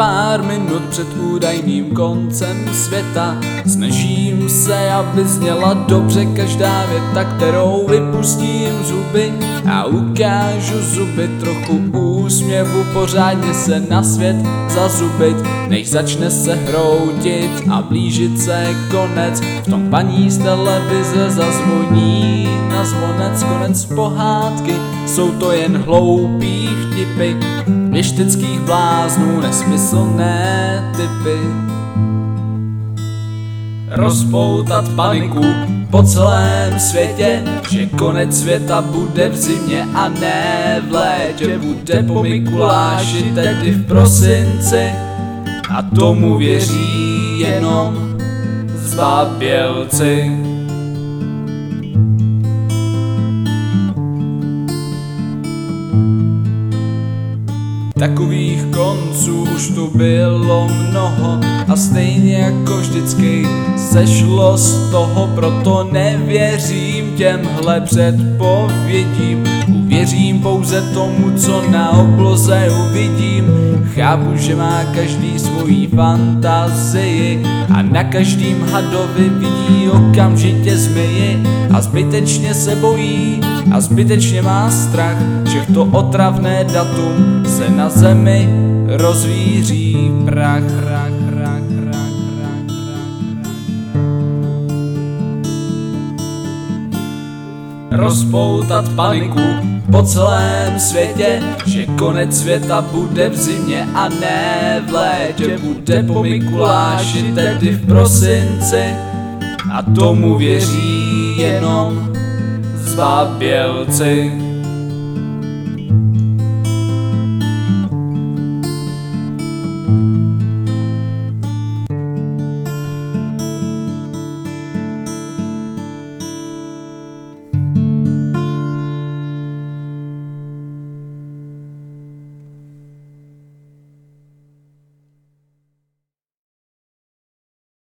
pár minut před údajným koncem světa. Snažím se, aby zněla dobře každá věta, kterou vypustím zuby. A ukážu zuby trochu úsměvu, pořádně se na svět zazubit. Než začne se hroutit a blížit se konec V tom paní z televize zazvoní na zvonec konec pohádky. Jsou to jen hloupí vtipy věšteckých bláznů nesmyslné typy. Rozpoutat paniku po celém světě, že konec světa bude v zimě a ne v létě, bude po Mikuláši, tedy v prosinci a tomu věří jenom zbabělci. Takových konců už tu bylo mnoho a stejně jako vždycky sešlo z toho, proto nevěřím těmhle předpovědím. Uvěřím pouze tomu, co na obloze uvidím. Chápu, že má každý svoji fantazii a na každým hadovi vidí okamžitě zmiji a zbytečně se bojí a zbytečně má strach, že to otravné datum se na zemi rozvíří prach, prach, prach, Rozpoutat paniku po celém světě, že konec světa bude v zimě a ne v létě, bude po Mikuláši, tedy v prosinci a tomu věří jenom zbabělci.